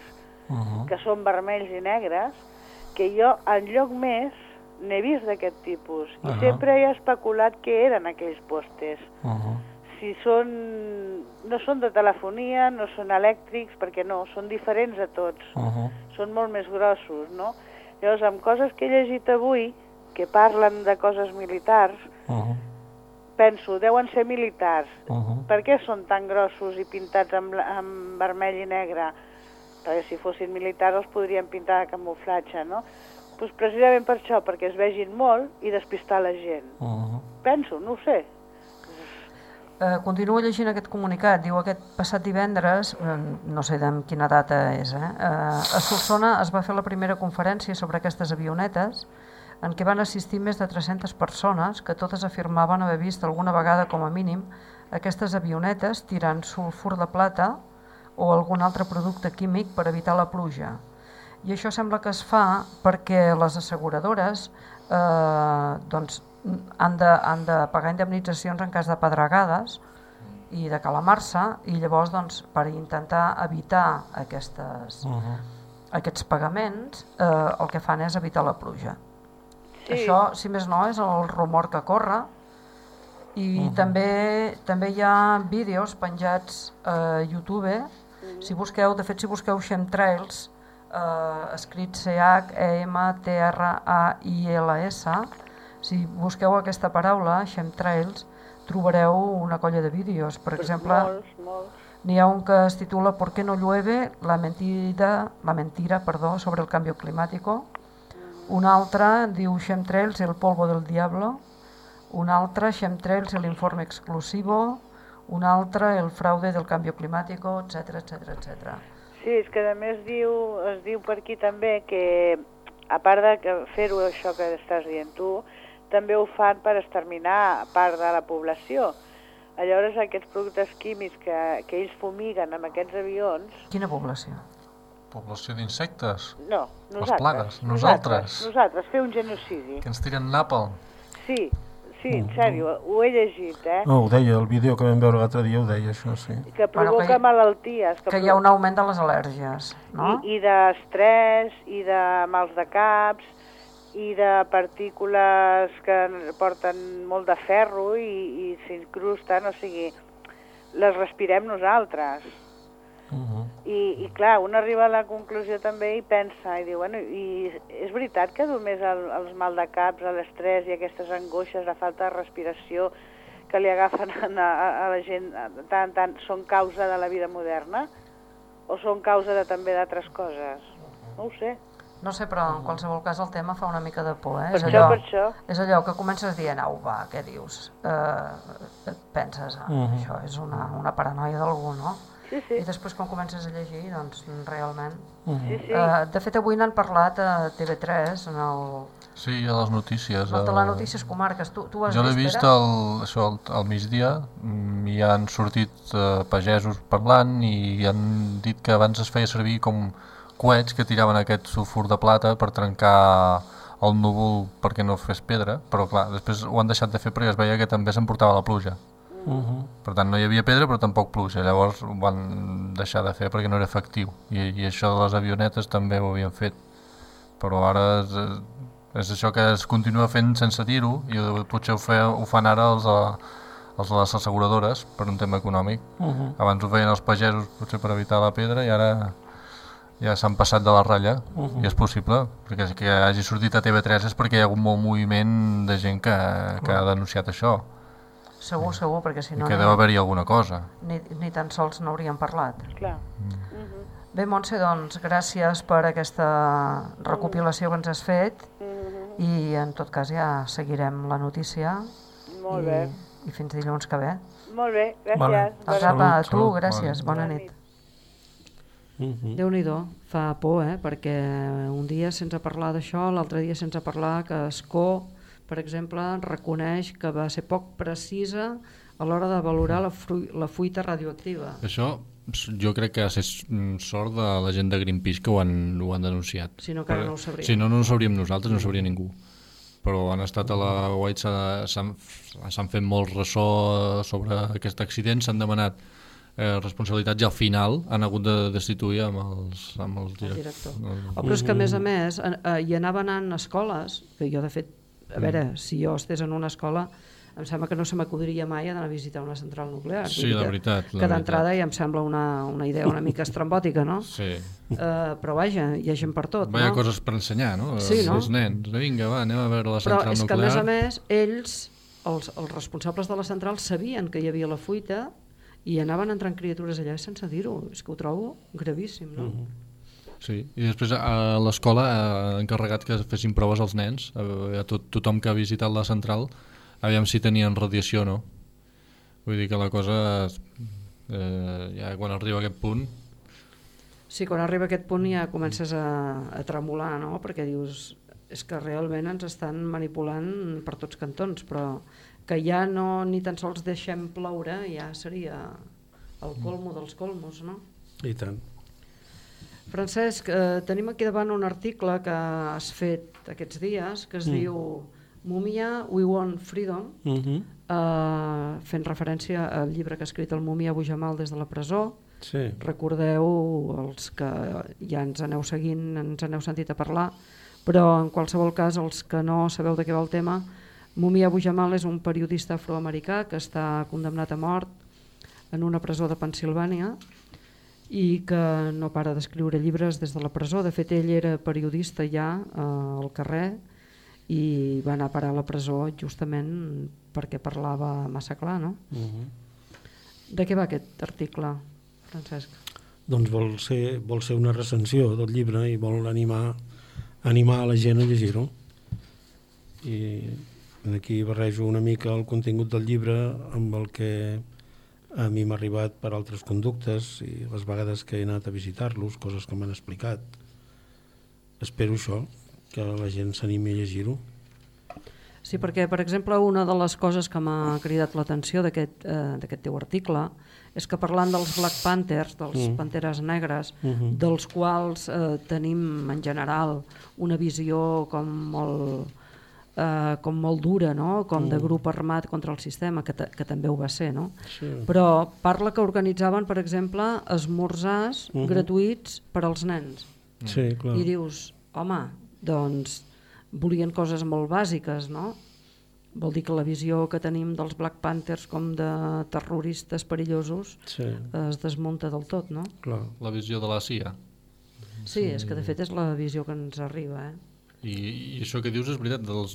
Uh -huh. que són vermells i negres, que jo en lloc més n'he vist d'aquest tipus. I Ahà. sempre he especulat què eren aquells postes. Uh -huh. Si són... no són de telefonia, no són elèctrics, perquè no, són diferents a tots. Uh -huh. Són molt més grossos, no? Llavors, amb coses que he llegit avui, que parlen de coses militars, Uh -huh. penso, deuen ser militars. Uh -huh. Per què són tan grossos i pintats amb, amb vermell i negre? Perquè si fossin militars els podrien pintar de camuflatge, no? Pues precisament per això, perquè es vegin molt i despistar la gent. Uh -huh. Penso, no ho sé. Eh, continuo llegint aquest comunicat. Diu aquest passat divendres, eh, no sé de quina data és, eh? Eh, a Solsona es va fer la primera conferència sobre aquestes avionetes en què van assistir més de 300 persones que totes afirmaven haver vist alguna vegada com a mínim aquestes avionetes tirant sulfur de plata o algun altre producte químic per evitar la pluja. I això sembla que es fa perquè les asseguradores eh, doncs, han, de, han de pagar indemnitzacions en cas de pedregades i de calamar-se i llavors doncs, per intentar evitar aquestes, Uh -huh. aquests pagaments eh, el que fan és evitar la pluja. Sí. Això, si més no, és el rumor que corre i Mhm. també també hi ha vídeos penjats a YouTube. Si busqueu, de fet, si busqueu chemtrails, eh, escrit C-H-E-M-T-R-A-I-L-S, si busqueu aquesta paraula, chemtrails, trobareu una colla de vídeos. Per exemple, Molts, molts. N'hi ha un que es titula ¿Por qué no llueve? La mentira, la mentira perdó, sobre el cambio climático. Un altre diu Chemtrails, el polvo del diablo. Un altre, Chemtrails, el informe exclusivo. Un altre, el fraude del cambio climático, etc etc etc. Sí, és que a més diu, es diu per aquí també que, a part de fer-ho això que estàs dient tu, també ho fan per exterminar part de la població. Llavors aquests productes químics que, que ells fumiguen amb aquests avions, Quina població? Població d'insectes. no, Les nosaltres. plagues, Nosaltres, nosaltres. nosaltres fer un genocidi. Que ens tiren nàpal. Sí, sí, en sèrio, ho he llegit, eh? No, ho deia, el vídeo que vam veure l'altre dia ho deia, això, sí. Que Bueno, provoca que- malalties. Que hi ha un augment de les al·lèrgies, no? I, i d'estrès, i de mals de caps, i de partícules que porten molt de ferro i, i s'incrusten, o sigui, les respirem nosaltres. Uh -huh. I, I clar, un arriba a la conclusió també i pensa, i diu, bueno, i és veritat que només el, els mal de caps, l'estrès i aquestes angoixes, la falta de respiració que li agafen a, a, a la gent tant tant són causa de la vida moderna? O són causa de, també d'altres coses? No ho sé. No sé, però en qualsevol cas el tema fa una mica de por, eh? Per és, això, allò, per això. és allò que comences dient, au, va, què dius? Eh, et penses, ah, Mhm. això és una, una paranoia d'algú, no? Sí, sí. I després quan comences a llegir, doncs realment... Sí, sí. Eh, de fet, avui n'han parlat a TV3, en el, Sí, a les notícies. en el el- Telenotícies Comarques. Tu, tu has Jo l'he vist, al, això, al, al migdia mm, i han sortit eh, pagesos parlant i han dit que abans es feia servir com coets que tiraven aquest sulfur de plata per trencar el núvol perquè no fes pedra, però clar, després ho han deixat de fer perquè es veia que també s'emportava la pluja. Uh -huh. Per tant, no hi havia pedra però tampoc pluja, llavors ho van deixar de fer perquè no era efectiu. I, i això de les avionetes també ho havien fet, però ara es, És això que es continua fent sense dir-ho i potser ho, fe, ho fan ara els, eh, els de les asseguradores per un tema econòmic. Uh -huh. Abans ho feien els pagesos potser per evitar la pedra i ara ja s'han passat de la ratlla Uh -huh. i és possible, perquè és que hagi sortit a TV3 és perquè hi ha hagut molt moviment de gent que, que ha denunciat això Segur, segur, perquè si i no, que ni, deu haver-hi alguna cosa. ni, ni tan sols n'hauríem parlat. Clar. Bé, Montse, doncs gràcies per aquesta recopilació que ens has fet i en tot cas ja seguirem la notícia Molt i, bé. i fins dilluns que ve. Molt bé, gràcies. Vale. Doncs apa, a tu, salut. gràcies, bona Bona nit. nit. Uh -huh. Déu-n'hi-do, fa por, eh? perquè un dia sense parlar d'això, l'altre dia sense parlar que Escó, per exemple, reconeix que va ser poc precisa a l'hora de valorar la, fru la fuita radioactiva. Això jo crec que és mm, sort de la gent de Greenpeace que ho han, ho han denunciat. Si no, encara no ho sabríem. Si no, no ho sabríem nosaltres, no ho sabria ningú. Però han estat a la White, s'ha- s'han s'han fet molt ressò sobre aquest accident, s'han demanat eh, responsabilitats i al final han hagut de destituir amb els, amb els el direct- director. el- Oh, però és que, a més a més, eh, eh, hi anava anant a escoles, que jo, de fet, a veure, si jo estés en una escola, em sembla que no se m'acudiria mai anar a visitar una central nuclear. Sí, la veritat, la Que d'entrada ja em sembla una, una idea una mica estrambòtica, no? Sí. Uh, però vaja, hi ha gent per tot, Vaya no? coses per ensenyar, no? Sí, els, no? els nens. Vinga, va, anem a veure la Però central és que, a nuclear. més a més, ells, els, els responsables de la central, sabien que hi havia la fuita i anaven entrant criatures allà sense dir-ho. És que ho trobo gravíssim, no? Sí, i després a l'escola ha encarregat que fessin proves als nens, a, a tot, tothom que ha visitat la central, aviam si tenien radiació o no. Vull dir que la cosa, eh, ja quan arriba a aquest punt, Sí, quan arriba a aquest punt ja comences a, a tremolar, no? Perquè dius, és que realment ens estan manipulant per tots cantons, però que ja no ni tan sols deixem ploure ja seria el colmo dels colmos, no? I tant. Francesc, eh, tenim aquí davant un article que has fet aquests dies que es Mm. diu Mumia, We Want Freedom, Uh -huh. eh, fent referència al llibre que ha escrit el Mumia Bujamal des de la presó. Sí. Recordeu, els que ja ens aneu seguint, ens aneu sentit a parlar, però en qualsevol cas, els que no sabeu de què va el tema, Mumia Bujamal és un periodista afroamericà que està condemnat a mort en una presó de Pensilvània i que no para d'escriure llibres des de la presó. De fet, ell era periodista ja eh, al carrer i va anar a parar a la presó justament perquè parlava massa clar, no? Uh -huh. De què va aquest article, Francesc? Doncs vol ser, vol ser una recensió del llibre i vol animar, animar a la gent a llegir-ho. I aquí barrejo una mica el contingut del llibre amb el que a mi m'ha arribat per altres conductes i les vegades que he anat a visitar-los, coses que m'han explicat. Espero això, que la gent s'animi a llegir-ho. Sí, perquè, per exemple, una de les coses que m'ha cridat l'atenció d'aquest eh, teu article és que parlant dels Black Panthers, dels Mm. Panteres Negres, mm -hmm. dels quals eh, tenim en general una visió com molt, eh, com molt dura, no? com de Mm. grup armat contra el sistema, que, que també ho va ser, no? Sí. però parla que organitzaven, per exemple, esmorzars Mhm. gratuïts per als nens. Sí, clar. I dius, home, doncs volien coses molt bàsiques, no? Vol dir que la visió que tenim dels Black Panthers com de terroristes perillosos Sí, es desmunta del tot, no? clar. la visió de la CIA. Sí, és que de fet és la visió que ens arriba, eh? I, i això que dius és veritat, dels,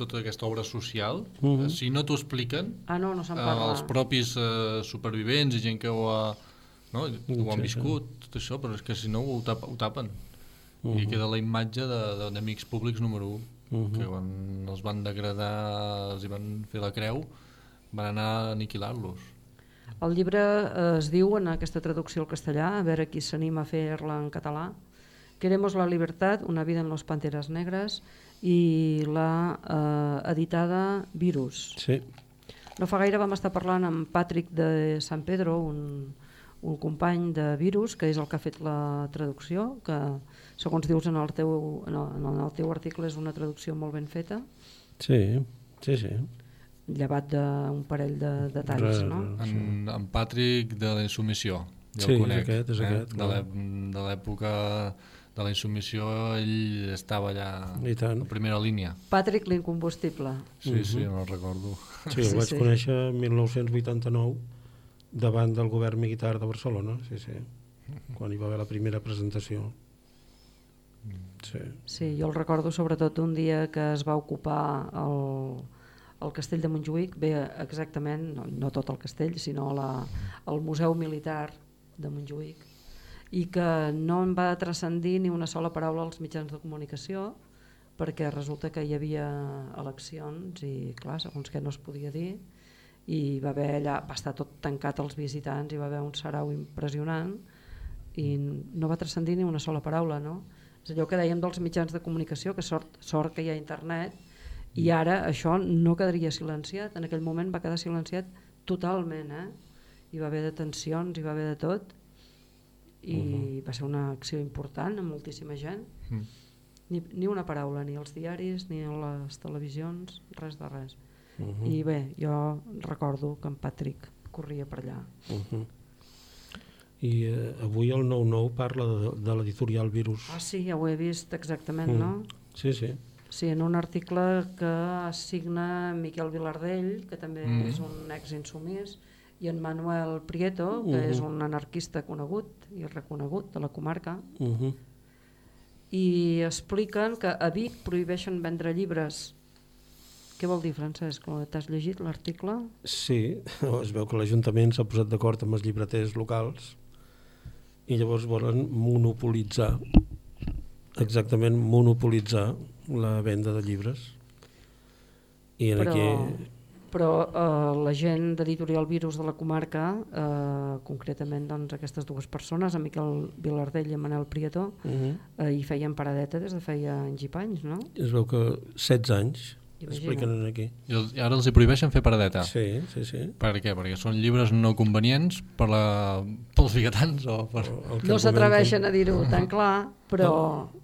tota aquesta obra social, Mhm. eh, si no t'ho expliquen, Ah, no, no eh, els propis eh, supervivents i gent que ho ha, no, ho han Sí, sí. viscut, tot això, però és que si no ho, tap, ho tapen. Mhm. I queda la imatge de- de- d'amics públics número 1, Mhm. que quan els van degradar, els hi van fer la creu, van anar a aniquilar-los. El llibre eh, es diu, en aquesta traducció al castellà, a veure qui s'anima a fer-la en català, Queremos la libertad, una vida en los panteras negras, i la eh, editada Virus. Sí. No fa gaire vam estar parlant amb Patrick de San Pedro, un, un company de Virus, que és el que ha fet la traducció, que segons dius en el teu, en el, en el teu article és una traducció molt ben feta, Sí, sí, sí. llevat d'un parell de detalls, Re- no? En, en Patrick de la Insubmissió, ja Sí, el és conec. aquest, és eh? aquest, clar. de l'època de la insubmissió ell estava allà I tant. a primera línia. Patrick l'incombustible. Sí, sí, no el recordo. Sí, el Sí, vaig sí. conèixer en 1989 davant del govern militar de Barcelona, sí, sí, quan hi va haver la primera presentació. Sí. Sí, jo el recordo sobretot un dia que es va ocupar el, el castell de Montjuïc, bé, exactament, no, no tot el castell, sinó la, el Museu Militar de Montjuïc, i que no en va transcendir ni una sola paraula als mitjans de comunicació, perquè resulta que hi havia eleccions i, clar, segons què no es podia dir, i va haver allà, va estar tot tancat als visitants, i va haver un sarau impressionant, i no va transcendir ni una sola paraula, no? És allò que dèiem dels mitjans de comunicació, que sort, sort que hi ha internet, i ara això no quedaria silenciat, en aquell moment va quedar silenciat totalment, eh? hi va haver detencions, hi va haver de tot, i va ser una acció important amb moltíssima gent. Mm. Ni, ni una paraula, ni als diaris, ni a les televisions, res de res. Uh -huh. I bé, jo recordo que en Patrick corria per allà. Uh -huh. I eh, avui el 9-9 parla de, de l'editorial Virus. Ah, sí, ja ho he vist exactament, Mm. no? Sí, sí. Sí, en un article que signa Miquel Vilardell, que també Mm. és un ex-insumís, i en Manuel Prieto, que Mhm. és un anarquista conegut i reconegut de la comarca, Uh -huh. i expliquen que a Vic prohibeixen vendre llibres. Què vol dir, Francesc? T'has llegit l'article? Sí, es veu que l'Ajuntament s'ha posat d'acord amb els llibreters locals i llavors volen monopolitzar, exactament monopolitzar la venda de llibres. I en Però, aquí... però eh, la gent d'Editorial Virus de la comarca, eh, concretament doncs, aquestes dues persones, en Miquel Vilardell i en Manel Prieto, Uh -huh. eh, hi feien paradeta des de feia anys i panys, no? Es veu que 16 anys. Expliquen aquí. I, els, ara els hi prohibeixen fer paradeta. Sí, sí, sí. Per què? Perquè són llibres no convenients per la, pels vigatans o per... El que No s'atreveixen a dir-ho tan clar, però...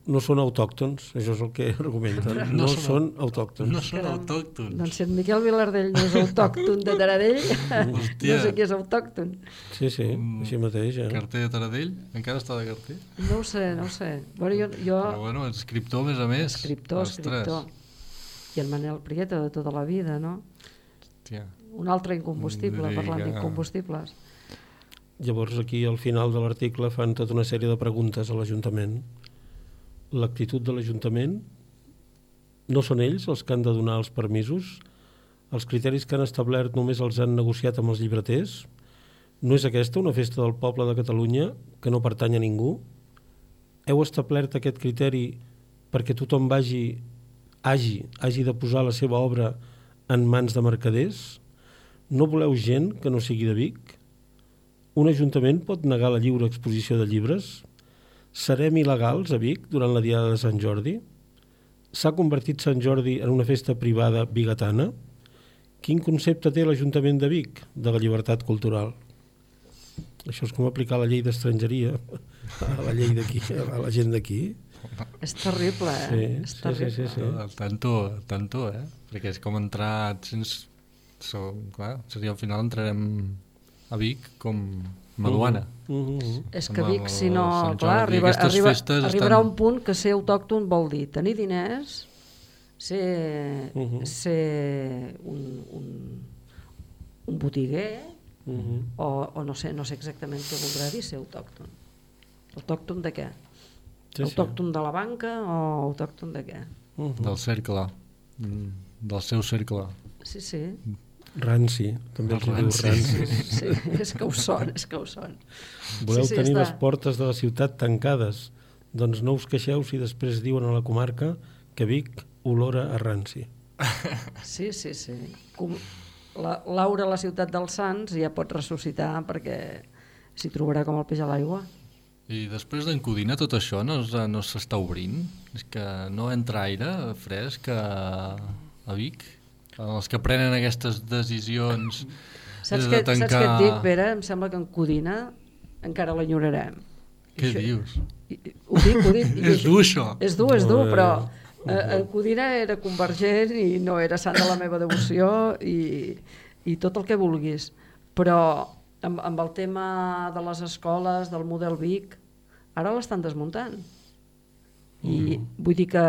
No són autòctons, això és el que argumenten. No, No no són- són autòctons. No són autòctons. Doncs si en Miquel Vilardell no és autòcton de Taradell, Hòstia. no sé qui és autòcton. Sí, sí, així mateix. Eh? Carter de Taradell? Encara està de carter? No ho sé, no ho sé. Bueno, jo, jo Però bueno, escriptor, a més a més. escriptor, Ostres. escriptor. I el Manel Prieto de tota la vida, no? Hòstia. Un altre incombustible, Diria parlant d'incombustibles. Llavors aquí al final de l'article fan tota una sèrie de preguntes a l'Ajuntament. L'actitud de l'Ajuntament no són ells els que han de donar els permisos? Els criteris que han establert només els han negociat amb els llibreters? No és aquesta una festa del poble de Catalunya que no pertany a ningú? Heu establert aquest criteri perquè tothom vagi, hagi, hagi de posar la seva obra en mans de mercaders? No voleu gent que no sigui de Vic? Un ajuntament pot negar la lliure exposició de llibres? Serem il·legals a Vic durant la Diada de Sant Jordi? S'ha convertit Sant Jordi en una festa privada bigatana? Quin concepte té l'Ajuntament de Vic de la llibertat cultural? Això és com aplicar la llei d'estrangeria a la llei d'aquí, a la gent d'aquí. És terrible, eh? Sí, és sí, terrible. sí, sí, sí. El tanto, el tanto, eh? Perquè és com entrar sense... So, clar, seria al final entrarem a Vic com Maduana. Uh -huh. És que Vic, si no, clar, arriba, arriba, arribarà estan- un punt que ser autòcton vol dir tenir diners, ser, Uh -huh. ser un, un, un botiguer, Uh -huh. o, o no sé, no sé exactament què voldrà dir ser autòcton. Autòcton de què? Sí, sí. autòcton de la banca o autòcton de què? Uh -huh. Del cercle. Mm, Del seu cercle. Sí, sí, Ranci, també els hi diu Ranci. sí, és que ho són, és que ho són. Voleu Sí, sí, tenir està. les portes de la ciutat tancades. Doncs no us queixeu si després diuen a la comarca que Vic olora a ranci. Sí, sí, sí. Com la, Laura, la ciutat dels Sants, ja pot ressuscitar perquè s'hi trobarà com el peix a l'aigua. I després d'encodinar tot això no, no s'està obrint? És que no entra aire fresc a, a Vic? Els que prenen aquestes decisions Saps, de què, saps què et dic, Pere? Em sembla que en Codina encara l'enyorarem. Què Això- dius? I- i- Ho dic, ho dic. i És dur, això. És dur, és dur, Eh, però eh, en Codina era convergent i no era sant de la meva devoció i, i tot el que vulguis. Però amb, amb el tema de les escoles, del model Vic, ara l'estan desmuntant. I vull dir que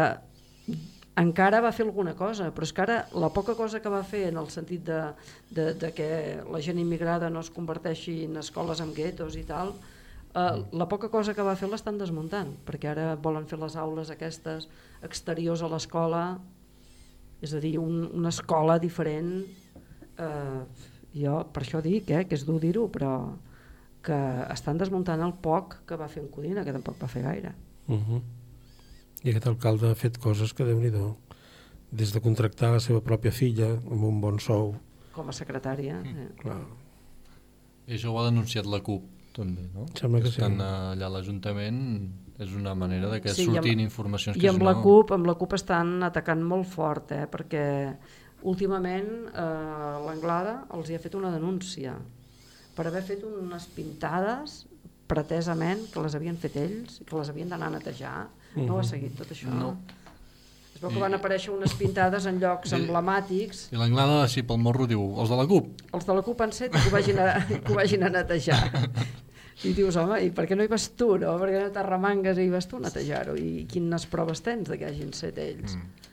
encara va fer alguna cosa, però és que ara la poca cosa que va fer en el sentit de, de, de que la gent immigrada no es converteixi en escoles amb guetos i tal, eh, la poca cosa que va fer l'estan desmuntant, perquè ara volen fer les aules aquestes exteriors a l'escola, és a dir, un, una escola diferent, eh, jo per això dic eh, que és dur dir-ho, però que estan desmuntant el poc que va fer en Codina, que tampoc va fer gaire. Uh -huh. I aquest alcalde ha fet coses que déu nhi des de contractar la seva pròpia filla amb un bon sou. Com a secretària. Eh. Clar. I això ho ha denunciat la CUP, també, no? Sembla que sí. Estan allà a l'Ajuntament és una manera de que Sí, sí, i amb- surtin informacions I que amb si la no... CUP, amb la CUP estan atacant molt fort, eh, perquè últimament eh, l'Anglada els hi ha fet una denúncia per haver fet unes pintades pretesament que les havien fet ells i que les havien d'anar a netejar. No ho ha seguit tot això? No. Es veu que van aparèixer unes pintades en llocs Sí. emblemàtics. I l'Anglada, així pel morro, diu els de la CUP. Els de la CUP han set que ho vagin a, que ho vagin a netejar. I dius, home, i per què no hi vas tu, no? Per què no t'arremangues i hi vas tu a netejar-ho? I quines proves tens de que hagin set ells? Mm.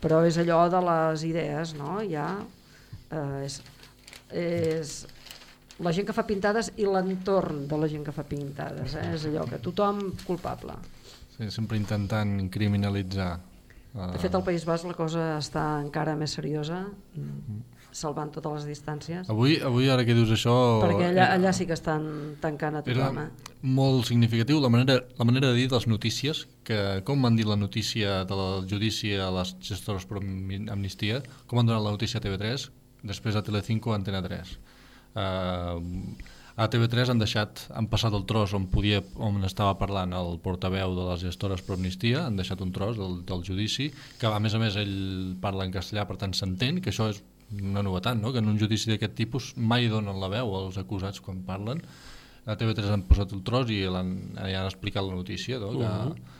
Però és allò de les idees, no? Ja eh, és, és la gent que fa pintades i l'entorn de la gent que fa pintades. Eh? És allò que tothom culpable. Sí, sempre intentant criminalitzar. eh, De fet, al País Basc la cosa està encara més seriosa, mm, salvant totes les distàncies. Avui, avui, ara que dius això... Perquè allà, era- allà sí que estan tancant a tothom. Era Eh? molt significatiu la manera, la manera de dir les notícies, que com van dir la notícia del judici a les gestores per amnistia, com van donar la notícia a TV3, després a Telecinco a Antena 3. Uh, a TV3 han deixat, han passat el tros on, podia, on estava parlant el portaveu de les gestores per amnistia, han deixat un tros del, del judici, que a més a més ell parla en castellà, per tant s'entén, que això és una novetat, no? que en un judici d'aquest tipus mai donen la veu als acusats quan parlen, a TV3 han posat el tros i l'han ja han explicat la notícia no? que, Mhm.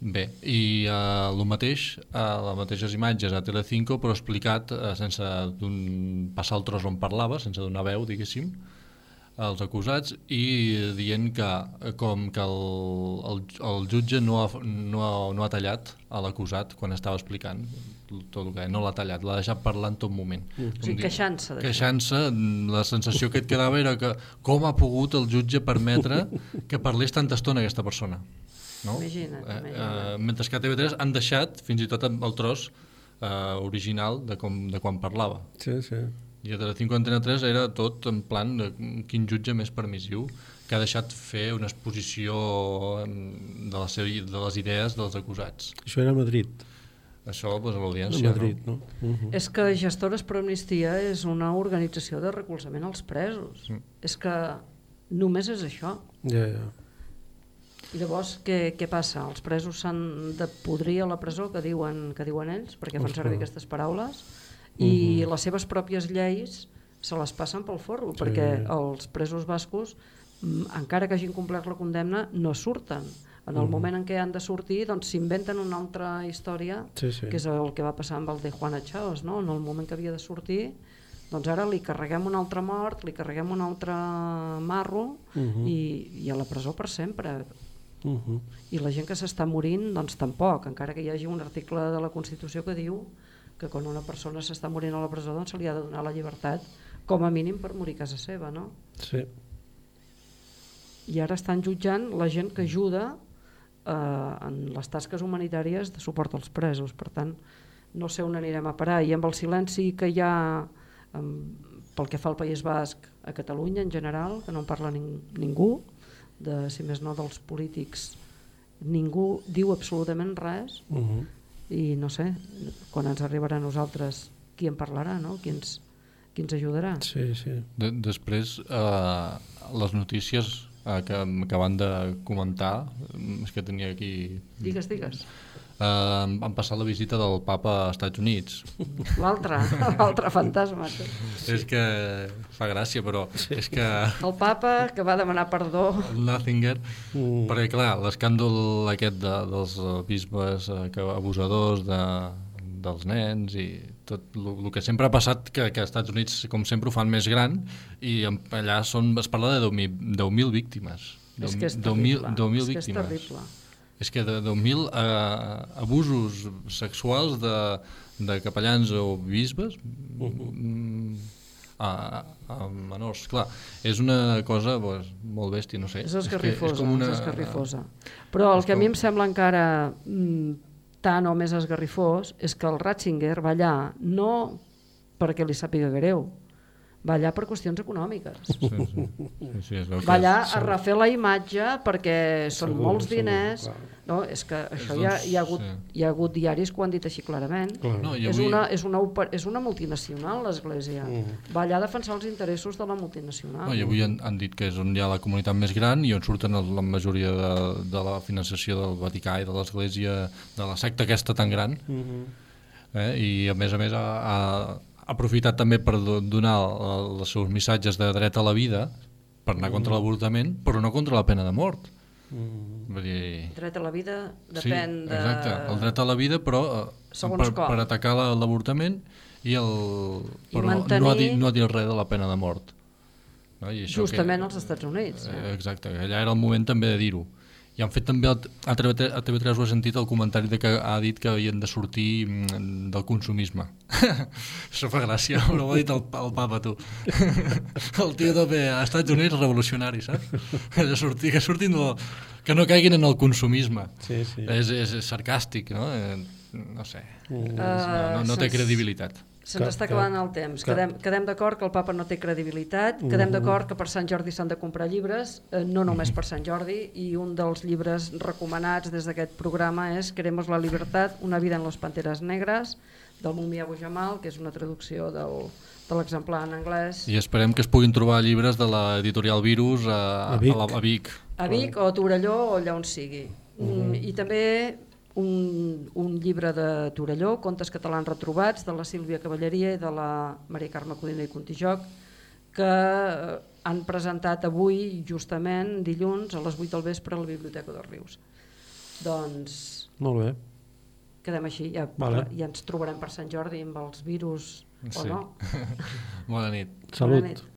Bé, i uh, el mateix uh, les mateixes imatges a Telecinco però explicat uh, sense d'un- passar el tros on parlava, sense donar veu diguéssim als acusats i dient que com que el, el, el jutge no ha, no, ha, no ha tallat a l'acusat quan estava explicant tot el que no l'ha tallat, l'ha deixat parlar en tot moment. O sigui, queixant-se. Queixant-se, la sensació que et quedava era que com ha pogut el jutge permetre que parlés tanta estona aquesta persona. No? Imagina't, Eh, imagina't. eh, mentre que a TV3 han deixat fins i tot el tros eh, original de, com, de quan parlava. Sí, sí. I a Telecinco Antena 3 era tot en plan de quin jutge més permissiu que ha deixat fer una exposició de, la seva, de les idees dels acusats. Això era a Madrid. Això pues, a A l'audiència, Madrid, no? no? Uh -huh. És que Gestores per Amnistia és una organització de recolzament als presos. Mm. És que només és això. Ja, ja. I llavors, què, què passa? Els presos s'han de podrir a la presó, que diuen, que diuen ells, perquè fan servir aquestes paraules, i Mhm. les seves pròpies lleis se les passen pel forro, Sí. perquè els presos bascos, mm, encara que hagin complert la condemna, no surten. En el Mhm. moment en què han de sortir, doncs s'inventen una altra història, Sí, sí. que és el que va passar amb el de Juana Chaos, no? En el moment que havia de sortir, doncs ara li carreguem un altre mort, li carreguem un altre marro Mhm. i, i a la presó per sempre. Uh -huh. I la gent que s'està morint, doncs tampoc, encara que hi hagi un article de la Constitució que diu que quan una persona s'està morint a la presó doncs se li ha de donar la llibertat com a mínim per morir a casa seva, no? Sí. I ara estan jutjant la gent que ajuda eh, en les tasques humanitàries de suport als presos, per tant no sé on anirem a parar i amb el silenci que hi ha em, pel que fa al País Basc a Catalunya en general, que no en parla ning ningú de, si més no dels polítics ningú diu absolutament res Uh -huh. i no sé, quan ens arribarà a nosaltres qui en parlarà, no? qui, ens, qui ens ajudarà Sí, sí. De, després, eh, les notícies eh, que, que van de comentar, eh, és que tenia aquí... digues, digues Eh, han passat la visita del papa als Estats Units. l'altre, l'altre fantasma és que fa gràcia, però és que el papa que va demanar perdó Nothinger, Mm. perquè clar, l'escàndol aquest de, dels bisbes eh, que, abusadors de, dels nens i tot el que sempre ha passat que, que als Estats Units com sempre ho fan més gran i allà són, es parla de 10.000 10.000 víctimes és que és 10.000 terrible, 10.000 és que és víctimes terrible. És que de 10.000 uh, abusos sexuals de, de capellans o bisbes mm, a, a menors. Clar, és una cosa pues, molt bèstia, no sé. És que esgarrifosa, és, com una... és esgarrifosa. Però el és que a com- mi em sembla encara mm, tant o més esgarrifós és que el Ratzinger va allà no perquè li sàpiga greu, va allà per qüestions econòmiques. Sí, sí. sí, sí és que Va allà és. a refer la imatge perquè són Segur, molts segur, diners. clar. no, és que això És hi ha, doncs, hi, ha hagut, sí. hi ha hagut diaris que ho han dit així clarament. Clar. No, i és, avui- una, és, una, és una multinacional, l'Església. Mm. Va allà a defensar els interessos de la multinacional. No, I avui han, han dit que és on hi ha la comunitat més gran i on surten el, la majoria de, de la financiació del Vaticà i de l'Església, de la secta aquesta tan gran, Mhm. eh? i a més a més ha, ha aprofitat també per do- donar el, els seus missatges de dret a la vida per anar contra l'avortament, però no contra la pena de mort. Mhm. Vull dir, Dret a la vida depèn sí, de... exacte, el dret a la vida però eh, Segons per, com. per atacar la- l'avortament i el I però no, mantenir- ha dit, no ha dit res de la pena de mort no? I això Justament que, als Estats Units. eh, exacte, que allà era el moment també de dir-ho i han fet també a a TV3, a TV3 ho he sentit el comentari de que ha dit que havien de sortir mm, del consumisme això fa gràcia però ho ha dit el, el papa tu el tio també als Estats Units revolucionari saps? de sortir, que surtin del, que no caiguin en el consumisme Sí, sí. és, és, és sarcàstic, no? Eh, no sé. Mm. no, no, no té se'ns- credibilitat. Se'ns Que- està que- acabant el temps. que- Quedem, quedem d'acord que el papa no té credibilitat, quedem d'acord que per Sant Jordi s'han de comprar llibres, eh, no només per Sant Jordi, i un dels llibres recomanats des d'aquest programa és Queremos la libertad, una vida en los panteras negras, del Mumia Abu Jamal, que és una traducció del, de l'exemplar en anglès, I esperem que es puguin trobar llibres de l'editorial Virus a, A Vic. a, la, a Vic. a Vic o a Torelló o allà on sigui. Mm, I també un, un llibre de Torelló, Contes catalans retrobats, de la Sílvia Cavalleria i de la Maria Carme Codina i Contijoc, que eh, han presentat avui, justament, dilluns, a les 8 del vespre a la Biblioteca dels Rius. Doncs Molt bé. quedem així, ja, Vale. ja ens trobarem per Sant Jordi amb els virus o Sí. no. Bona nit. Salut. Bona nit.